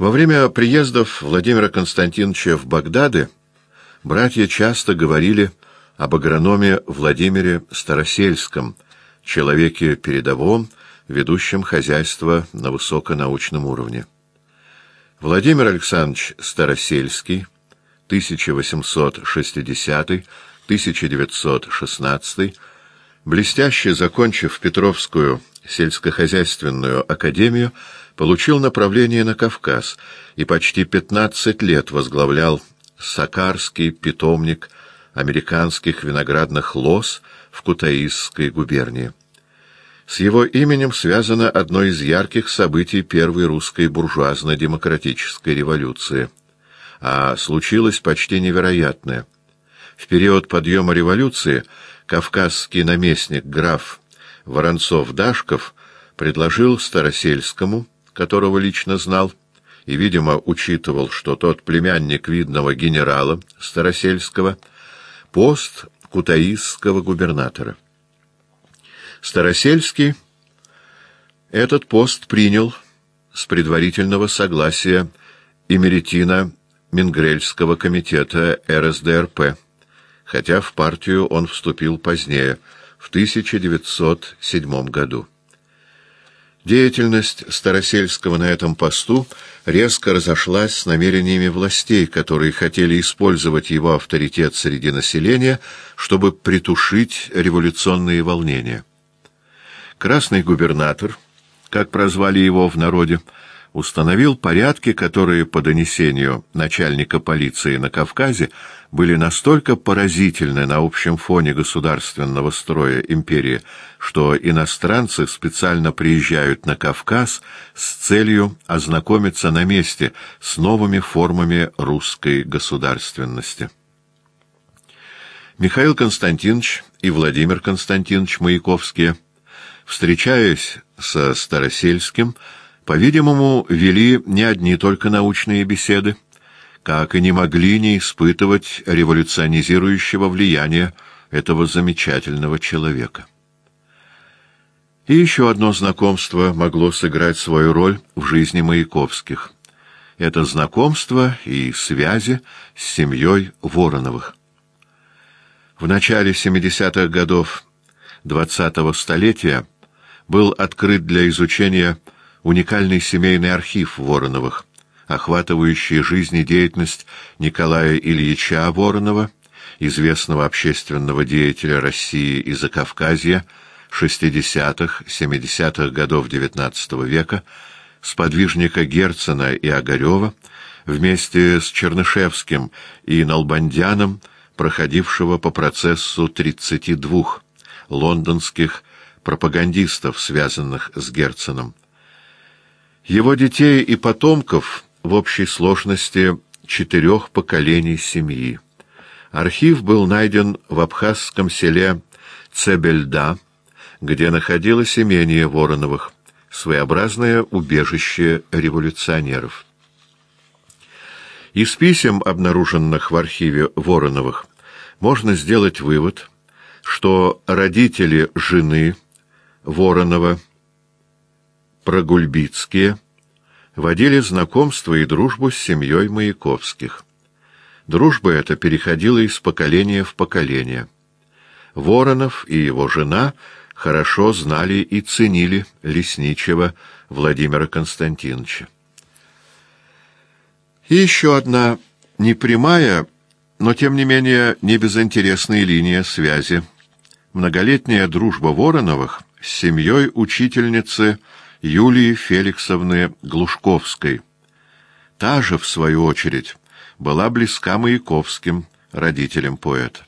Во время приездов Владимира Константиновича в Багдады братья часто говорили об агрономе Владимире Старосельском, человеке передовом, ведущем хозяйство на высоконаучном уровне. Владимир Александрович Старосельский, 1860-1916, блестяще закончив Петровскую сельскохозяйственную академию, получил направление на Кавказ и почти 15 лет возглавлял Сакарский питомник американских виноградных лоз в Кутаисской губернии. С его именем связано одно из ярких событий первой русской буржуазно-демократической революции. А случилось почти невероятное. В период подъема революции кавказский наместник граф Воронцов-Дашков предложил Старосельскому которого лично знал, и, видимо, учитывал, что тот племянник видного генерала Старосельского, пост кутаисского губернатора. Старосельский этот пост принял с предварительного согласия Эмеретина Мингрельского комитета РСДРП, хотя в партию он вступил позднее, в 1907 году. Деятельность Старосельского на этом посту резко разошлась с намерениями властей, которые хотели использовать его авторитет среди населения, чтобы притушить революционные волнения. Красный губернатор, как прозвали его в народе, установил порядки, которые по донесению начальника полиции на Кавказе были настолько поразительны на общем фоне государственного строя империи, что иностранцы специально приезжают на Кавказ с целью ознакомиться на месте с новыми формами русской государственности. Михаил Константинович и Владимир Константинович Маяковские, встречаясь со Старосельским, по-видимому, вели не одни только научные беседы, как и не могли не испытывать революционизирующего влияния этого замечательного человека. И еще одно знакомство могло сыграть свою роль в жизни Маяковских. Это знакомство и связи с семьей Вороновых. В начале 70-х годов 20-го столетия был открыт для изучения уникальный семейный архив Вороновых, охватывающий жизнедеятельность Николая Ильича Воронова, известного общественного деятеля России и Закавказья 60-х, 70-х годов XIX века, сподвижника Герцена и Огарева, вместе с Чернышевским и Налбандяном, проходившего по процессу 32 лондонских пропагандистов, связанных с Герценом. Его детей и потомков в общей сложности четырех поколений семьи. Архив был найден в абхазском селе Цебельда, где находилось имение Вороновых, своеобразное убежище революционеров. Из писем, обнаруженных в архиве Вороновых, можно сделать вывод, что родители жены Воронова Прогульбицкие водили знакомство и дружбу с семьей Маяковских. Дружба эта переходила из поколения в поколение. Воронов и его жена хорошо знали и ценили лесничего Владимира Константиновича. И еще одна непрямая, но тем не менее не безинтересная линия связи. Многолетняя дружба Вороновых с семьей учительницы Юлии Феликсовны Глушковской. Та же, в свою очередь, была близка Маяковским, родителям поэта.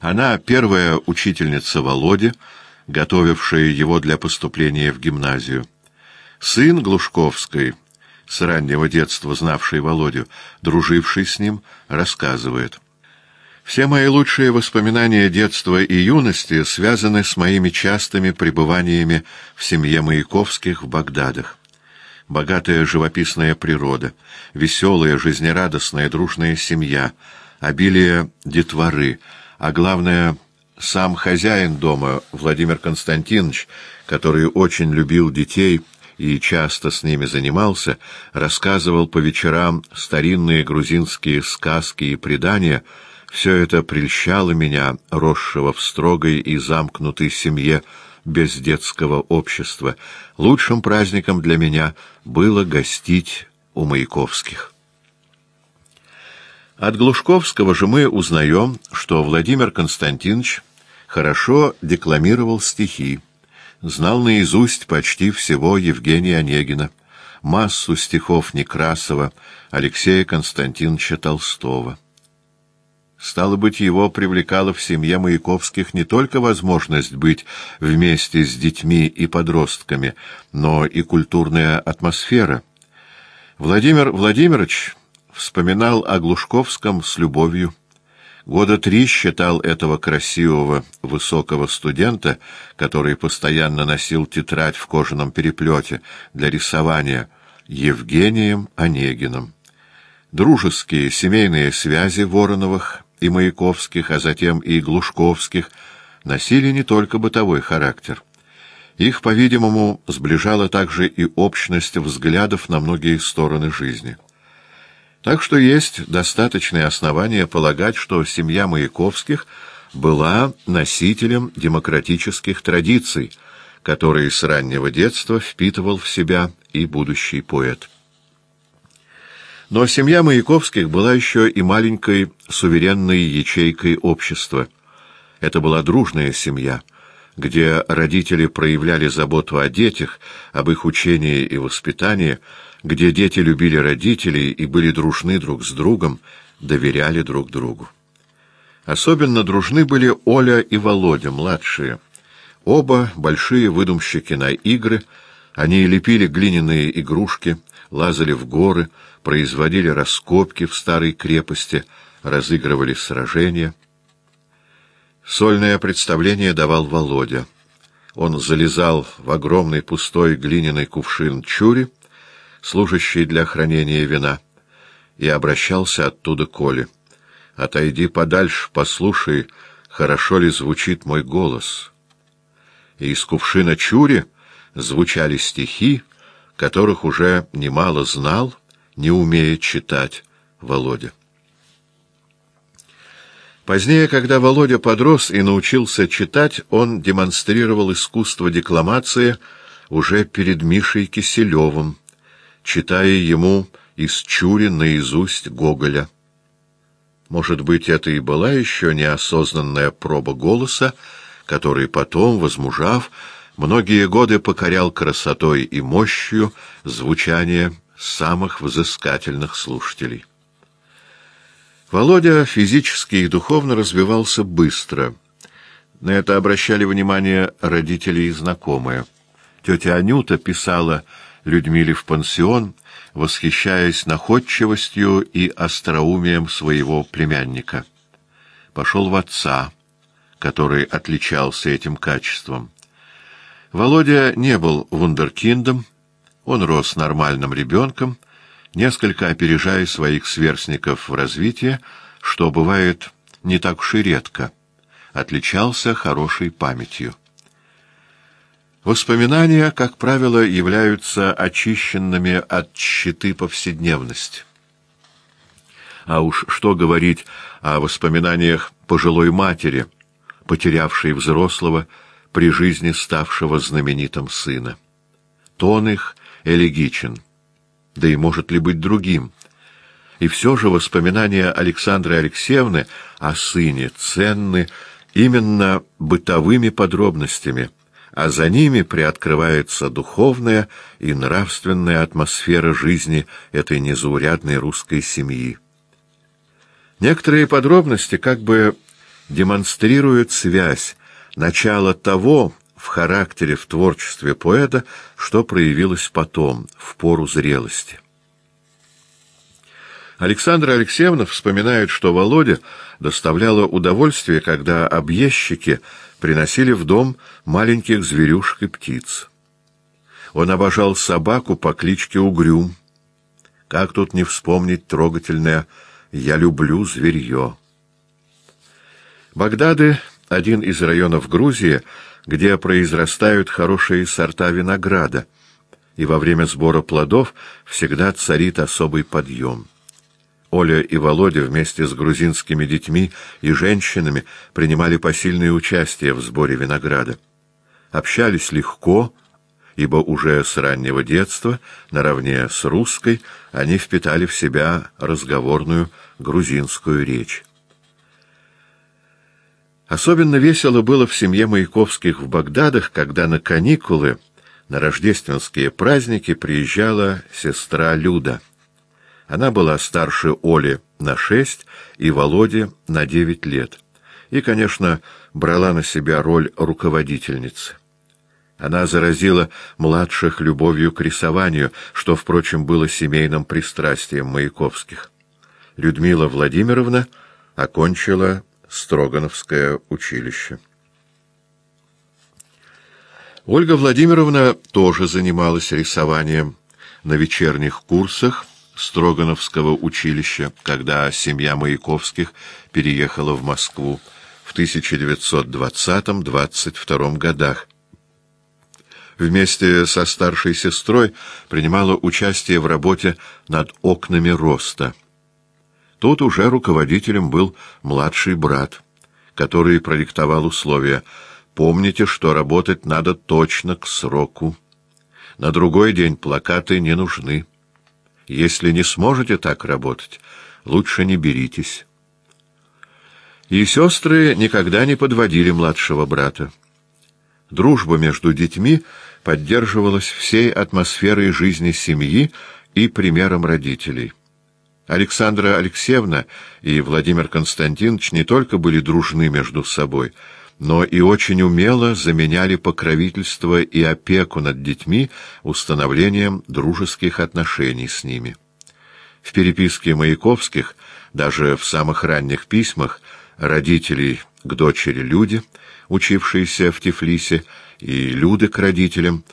Она первая учительница Володи, готовившая его для поступления в гимназию. Сын Глушковской, с раннего детства знавший Володю, друживший с ним, рассказывает — все мои лучшие воспоминания детства и юности связаны с моими частыми пребываниями в семье Маяковских в Багдадах. Богатая живописная природа, веселая, жизнерадостная, дружная семья, обилие детворы, а главное — сам хозяин дома, Владимир Константинович, который очень любил детей и часто с ними занимался, рассказывал по вечерам старинные грузинские сказки и предания, все это прельщало меня, росшего в строгой и замкнутой семье, без детского общества. Лучшим праздником для меня было гостить у Маяковских. От Глушковского же мы узнаем, что Владимир Константинович хорошо декламировал стихи, знал наизусть почти всего Евгения Онегина, массу стихов Некрасова, Алексея Константиновича Толстого. Стало быть, его привлекала в семье Маяковских не только возможность быть вместе с детьми и подростками, но и культурная атмосфера. Владимир Владимирович вспоминал о Глушковском с любовью. Года три считал этого красивого, высокого студента, который постоянно носил тетрадь в кожаном переплете для рисования, Евгением Онегиным. Дружеские семейные связи Вороновых и Маяковских, а затем и Глушковских, носили не только бытовой характер. Их, по-видимому, сближала также и общность взглядов на многие стороны жизни. Так что есть достаточные основания полагать, что семья Маяковских была носителем демократических традиций, которые с раннего детства впитывал в себя и будущий поэт. Но семья Маяковских была еще и маленькой суверенной ячейкой общества. Это была дружная семья, где родители проявляли заботу о детях, об их учении и воспитании, где дети любили родителей и были дружны друг с другом, доверяли друг другу. Особенно дружны были Оля и Володя, младшие. Оба большие выдумщики на игры, они лепили глиняные игрушки, лазали в горы, производили раскопки в старой крепости, разыгрывали сражения. Сольное представление давал Володя. Он залезал в огромный пустой глиняный кувшин чури, служащий для хранения вина, и обращался оттуда к Оле. «Отойди подальше, послушай, хорошо ли звучит мой голос». И из кувшина чури звучали стихи, которых уже немало знал, не умея читать Володя. Позднее, когда Володя подрос и научился читать, он демонстрировал искусство декламации уже перед Мишей Киселевым, читая ему из Чури наизусть Гоголя. Может быть, это и была еще неосознанная проба голоса, который потом, возмужав, многие годы покорял красотой и мощью звучания самых взыскательных слушателей. Володя физически и духовно развивался быстро. На это обращали внимание родители и знакомые. Тетя Анюта писала Людмиле в пансион, восхищаясь находчивостью и остроумием своего племянника. Пошел в отца, который отличался этим качеством. Володя не был вундеркиндом, он рос нормальным ребенком, несколько опережая своих сверстников в развитии, что бывает не так уж и редко, отличался хорошей памятью. Воспоминания, как правило, являются очищенными от щиты повседневности. А уж что говорить о воспоминаниях пожилой матери, потерявшей взрослого, при жизни ставшего знаменитым сына. Тон их элегичен, да и может ли быть другим. И все же воспоминания Александры Алексеевны о сыне ценны именно бытовыми подробностями — а за ними приоткрывается духовная и нравственная атмосфера жизни этой незаурядной русской семьи. Некоторые подробности как бы демонстрируют связь, начало того в характере, в творчестве поэта, что проявилось потом, в пору зрелости. Александра Алексеевна вспоминает, что Володя доставляло удовольствие, когда объездчики приносили в дом маленьких зверюшек и птиц. Он обожал собаку по кличке Угрюм. Как тут не вспомнить трогательное «Я люблю зверье». Багдады — один из районов Грузии, где произрастают хорошие сорта винограда, и во время сбора плодов всегда царит особый подъем. Оля и Володя вместе с грузинскими детьми и женщинами принимали посильное участие в сборе винограда. Общались легко, ибо уже с раннего детства, наравне с русской, они впитали в себя разговорную грузинскую речь. Особенно весело было в семье Маяковских в Багдадах, когда на каникулы, на рождественские праздники приезжала сестра Люда — она была старше Оли на шесть и Володи на девять лет. И, конечно, брала на себя роль руководительницы. Она заразила младших любовью к рисованию, что, впрочем, было семейным пристрастием Маяковских. Людмила Владимировна окончила Строгановское училище. Ольга Владимировна тоже занималась рисованием на вечерних курсах, Строгановского училища, когда семья Маяковских переехала в Москву в 1920-22 годах. Вместе со старшей сестрой принимала участие в работе над окнами роста. Тут уже руководителем был младший брат, который продиктовал условия «Помните, что работать надо точно к сроку. На другой день плакаты не нужны». Если не сможете так работать, лучше не беритесь. И сестры никогда не подводили младшего брата. Дружба между детьми поддерживалась всей атмосферой жизни семьи и примером родителей. Александра Алексеевна и Владимир Константинович не только были дружны между собой — но и очень умело заменяли покровительство и опеку над детьми установлением дружеских отношений с ними. В переписке Маяковских, даже в самых ранних письмах, родителей к дочери Люди, учившейся в Тифлисе, и Люды к родителям,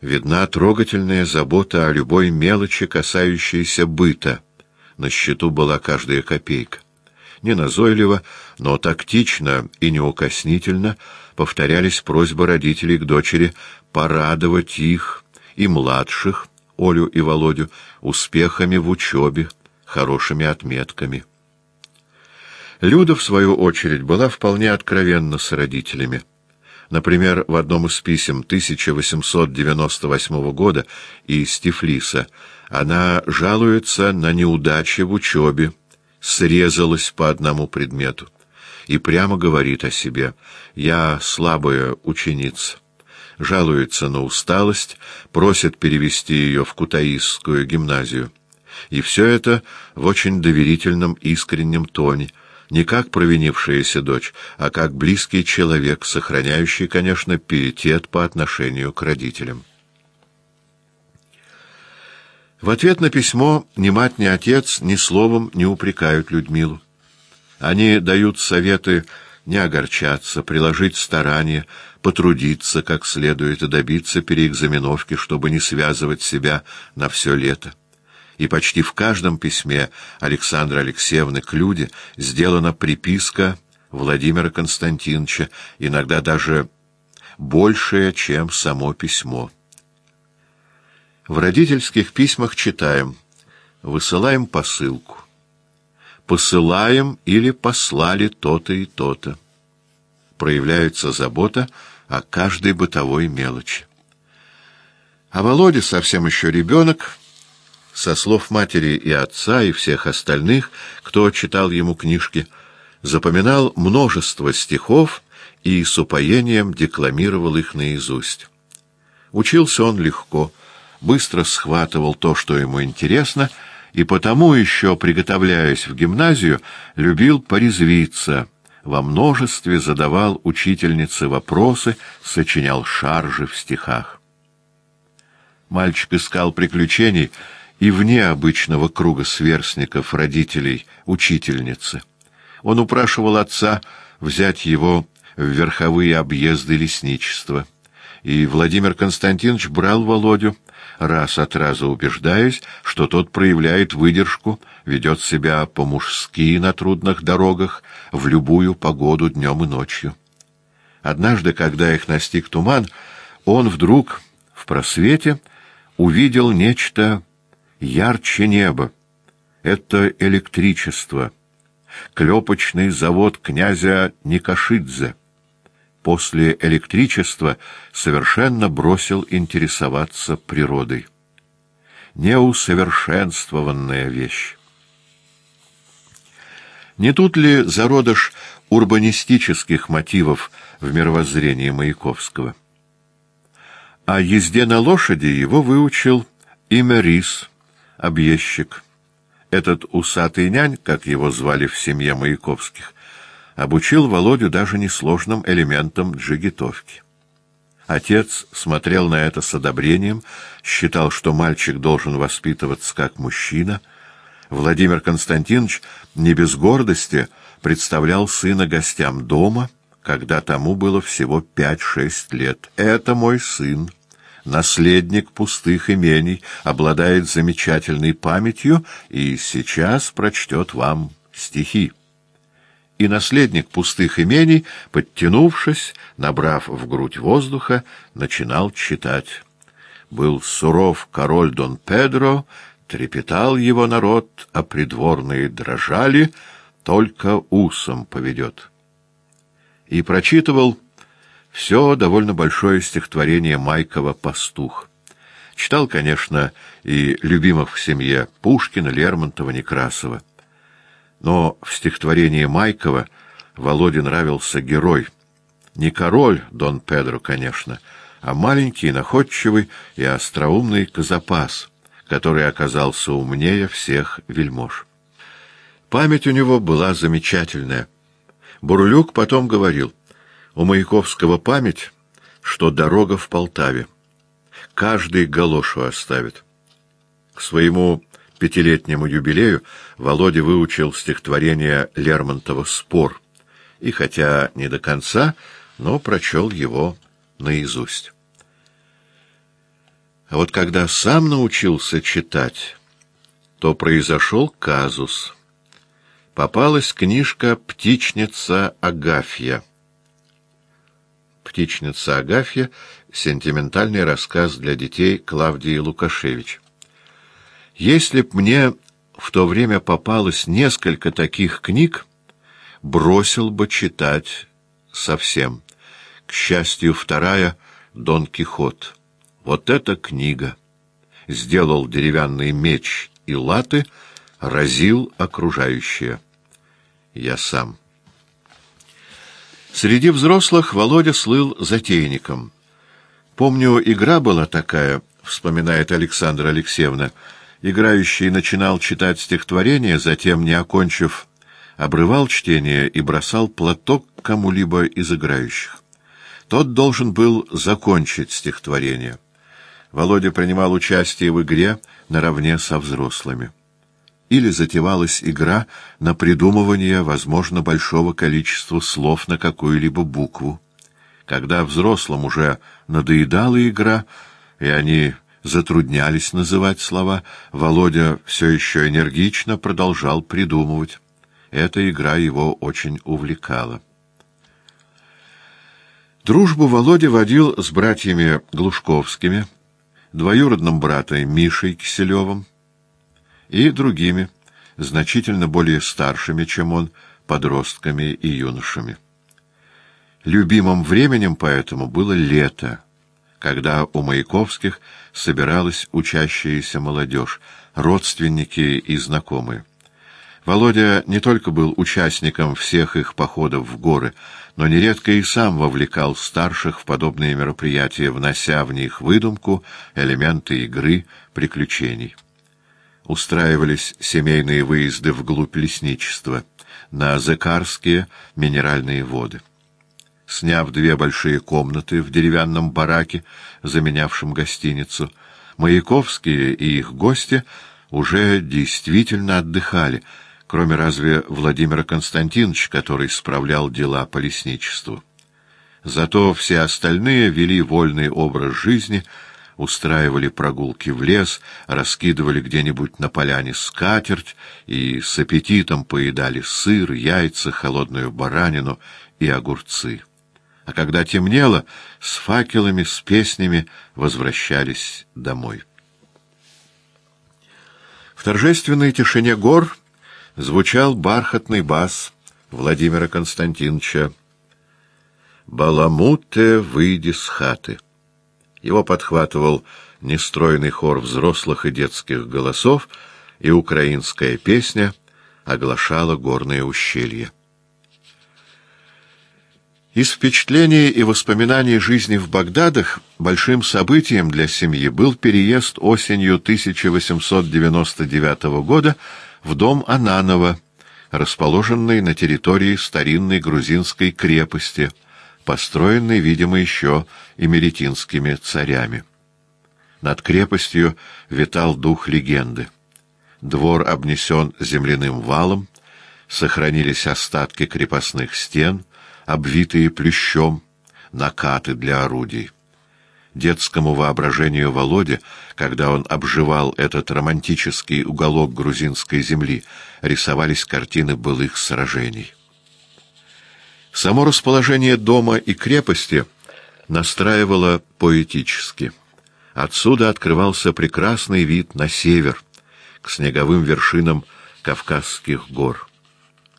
видна трогательная забота о любой мелочи, касающейся быта. На счету была каждая копейка неназойливо, но тактично и неукоснительно повторялись просьбы родителей к дочери порадовать их и младших, Олю и Володю, успехами в учебе, хорошими отметками. Люда, в свою очередь, была вполне откровенна с родителями. Например, в одном из писем 1898 года из Тифлиса она жалуется на неудачи в учебе, срезалась по одному предмету и прямо говорит о себе «Я слабая ученица». Жалуется на усталость, просит перевести ее в Кутаисскую гимназию. И все это в очень доверительном искреннем тоне, не как провинившаяся дочь, а как близкий человек, сохраняющий, конечно, пиетет по отношению к родителям. В ответ на письмо ни мать, ни отец ни словом не упрекают Людмилу. Они дают советы не огорчаться, приложить старания, потрудиться как следует и добиться переэкзаменовки, чтобы не связывать себя на все лето. И почти в каждом письме Александра Алексеевны к Люде сделана приписка Владимира Константиновича, иногда даже большая, чем само письмо. В родительских письмах читаем «Высылаем посылку», «Посылаем» или «послали то-то и то-то». Проявляется забота о каждой бытовой мелочи. А Володя совсем еще ребенок, со слов матери и отца и всех остальных, кто читал ему книжки, запоминал множество стихов и с упоением декламировал их наизусть. Учился он легко — быстро схватывал то, что ему интересно, и потому, еще приготовляясь в гимназию, любил порезвиться, во множестве задавал учительнице вопросы, сочинял шаржи в стихах. Мальчик искал приключений и вне обычного круга сверстников, родителей, учительницы. Он упрашивал отца взять его в верховые объезды лесничества. И Владимир Константинович брал Володю, раз от раза убеждаясь, что тот проявляет выдержку, ведет себя по-мужски на трудных дорогах, в любую погоду днем и ночью. Однажды, когда их настиг туман, он вдруг в просвете увидел нечто ярче неба. Это электричество. Клепочный завод князя Никошидзе. После электричества совершенно бросил интересоваться природой. Неусовершенствованная вещь. Не тут ли зародыш урбанистических мотивов в мировоззрении Маяковского? О езде на лошади его выучил имя Рис, объездчик. Этот усатый нянь, как его звали в семье Маяковских, обучил Володю даже несложным элементам джигитовки. Отец смотрел на это с одобрением, считал, что мальчик должен воспитываться как мужчина — Владимир Константинович не без гордости представлял сына гостям дома, когда тому было всего пять-шесть лет. «Это мой сын, наследник пустых имений, обладает замечательной памятью и сейчас прочтет вам стихи». И наследник пустых имений, подтянувшись, набрав в грудь воздуха, начинал читать. Был суров король Дон Педро, Трепетал его народ, а придворные дрожали, только усом поведет. И прочитывал все довольно большое стихотворение Майкова «Пастух». Читал, конечно, и любимых в семье Пушкина, Лермонтова, Некрасова. Но в стихотворении Майкова Володе нравился герой. Не король Дон Педро, конечно, а маленький, находчивый и остроумный Казапас — который оказался умнее всех вельмож. Память у него была замечательная. Бурлюк потом говорил, у Маяковского память, что дорога в Полтаве. Каждый галошу оставит. К своему пятилетнему юбилею Володя выучил стихотворение Лермонтова «Спор», и хотя не до конца, но прочел его наизусть. А вот когда сам научился читать, то произошел казус. Попалась книжка «Птичница Агафья». «Птичница Агафья» — сентиментальный рассказ для детей Клавдии Лукашевич. Если б мне в то время попалось несколько таких книг, бросил бы читать совсем. К счастью, вторая — «Дон Кихот». Вот эта книга! Сделал деревянный меч и латы, разил окружающее. Я сам. Среди взрослых Володя слыл затейником. Помню, игра была такая, вспоминает Александра Алексеевна. Играющий начинал читать стихотворение, затем, не окончив, обрывал чтение и бросал платок кому-либо из играющих. Тот должен был закончить стихотворение. Володя принимал участие в игре наравне со взрослыми. Или затевалась игра на придумывание, возможно, большого количества слов на какую-либо букву. Когда взрослым уже надоедала игра, и они затруднялись называть слова, Володя все еще энергично продолжал придумывать. Эта игра его очень увлекала. Дружбу Володя водил с братьями Глушковскими — двоюродным братом Мишей Киселевым и другими, значительно более старшими, чем он, подростками и юношами. Любимым временем поэтому было лето, когда у Маяковских собиралась учащаяся молодежь, родственники и знакомые. Володя не только был участником всех их походов в горы, но нередко и сам вовлекал старших в подобные мероприятия, внося в них выдумку, элементы игры, приключений. Устраивались семейные выезды вглубь лесничества, на Закарские минеральные воды. Сняв две большие комнаты в деревянном бараке, заменявшем гостиницу, Маяковские и их гости уже действительно отдыхали — кроме разве Владимира Константиновича, который справлял дела по лесничеству. Зато все остальные вели вольный образ жизни, устраивали прогулки в лес, раскидывали где-нибудь на поляне скатерть и с аппетитом поедали сыр, яйца, холодную баранину и огурцы. А когда темнело, с факелами, с песнями возвращались домой. В торжественной тишине гор звучал бархатный бас Владимира Константиновича «Баламуте, выйди с хаты». Его подхватывал нестройный хор взрослых и детских голосов, и украинская песня оглашала горные ущелья. Из впечатлений и воспоминаний жизни в Багдадах большим событием для семьи был переезд осенью 1899 года в дом Ананова, расположенный на территории старинной грузинской крепости, построенной, видимо, еще эмеретинскими царями. Над крепостью витал дух легенды. Двор обнесен земляным валом, сохранились остатки крепостных стен, обвитые плющом, накаты для орудий. Детскому воображению Володе, когда он обживал этот романтический уголок грузинской земли, рисовались картины былых сражений. Само расположение дома и крепости настраивало поэтически. Отсюда открывался прекрасный вид на север, к снеговым вершинам Кавказских гор.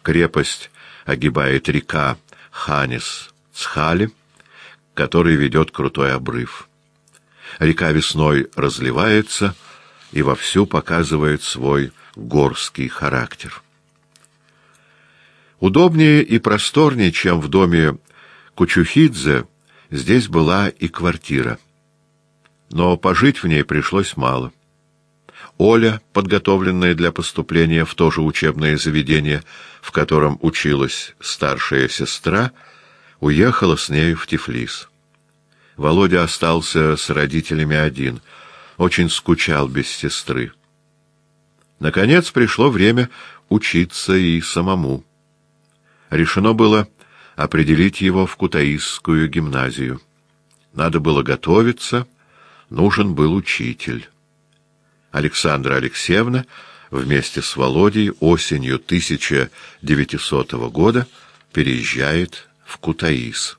Крепость огибает река Ханис-Цхали, который ведет крутой обрыв. Река весной разливается и вовсю показывает свой горский характер. Удобнее и просторнее, чем в доме Кучухидзе, здесь была и квартира. Но пожить в ней пришлось мало. Оля, подготовленная для поступления в то же учебное заведение, в котором училась старшая сестра, уехала с нею в Тифлис. Володя остался с родителями один, очень скучал без сестры. Наконец пришло время учиться и самому. Решено было определить его в Кутаисскую гимназию. Надо было готовиться, нужен был учитель. Александра Алексеевна вместе с Володей осенью 1900 года переезжает в Кутаис.